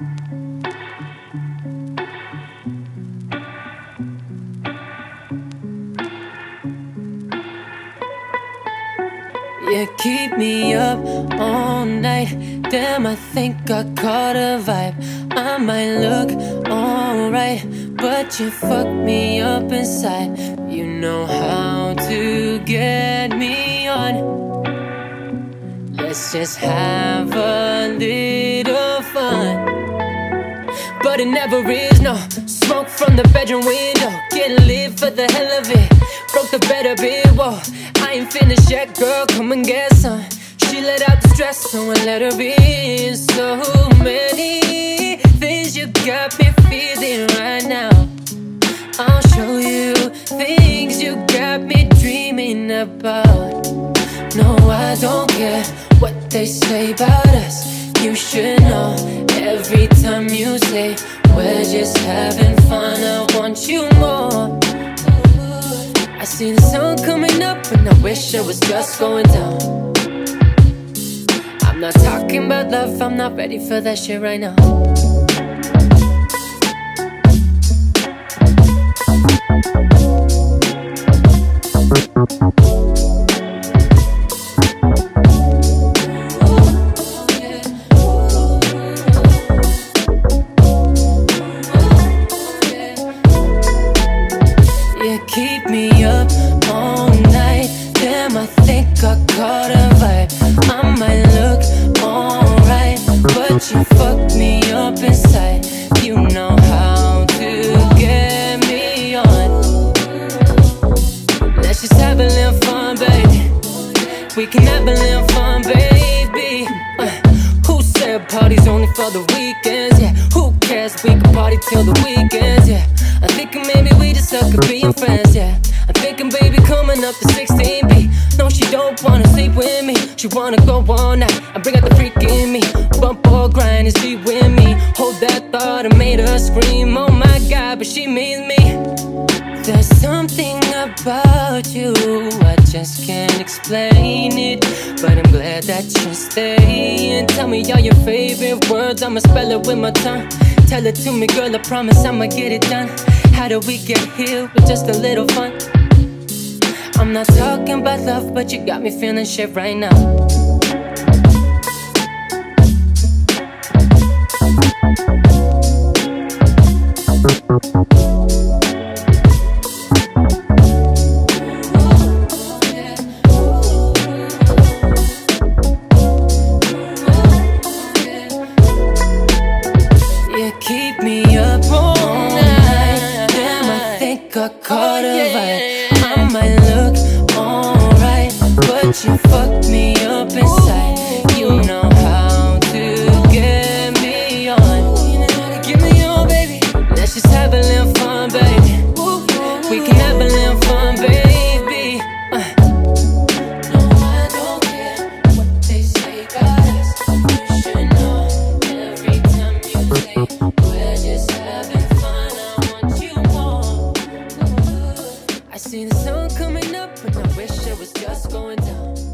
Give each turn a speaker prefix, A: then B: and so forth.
A: You keep me up all night. Damn, I think I caught a vibe. I might look alright, but you fuck me up inside. You know how to get me on. Let's just have a little. But it never is, no. Smoke from the bedroom window. Get lit for the hell of it. Broke the bed a bit, whoa. I ain't finished yet, girl. Come and get some. She let out the stress, so I let her in. So many things you got me feeling right now. I'll show you things you got me dreaming about. No, I don't care what they say about us. You should know every time you say we're just having fun. I want you more. I see the sun coming up, and I wish I was just going down. I'm not talking about love, I'm not ready for that shit right now. I caught a vibe. I might look alright, but you fuck me up inside. You know how to get me on. Let's just have a little fun, baby. We can have fun, baby. Uh, who said parties only for the weekends? Yeah, who cares? We can party till the weekends. Yeah, I'm thinking maybe we just suck at being friends. Yeah, I'm thinking baby coming up to 16B. No, She wanna go all night. I bring out the freak in me. Bump or grind and she with me. Hold that thought and made her scream. Oh my god, but she means me. There's something about you, I just can't explain it. But I'm glad that you're staying. Tell me all your favorite words, I'ma spell it with my tongue. Tell it to me, girl, I promise I'ma get it done. How do we get here with just a little fun? I'm not talking about love, but you got me feeling shit right now. You keep me up all night. Damn, I think I caught a oh, vibe. But you fucked me up inside. It was just going down.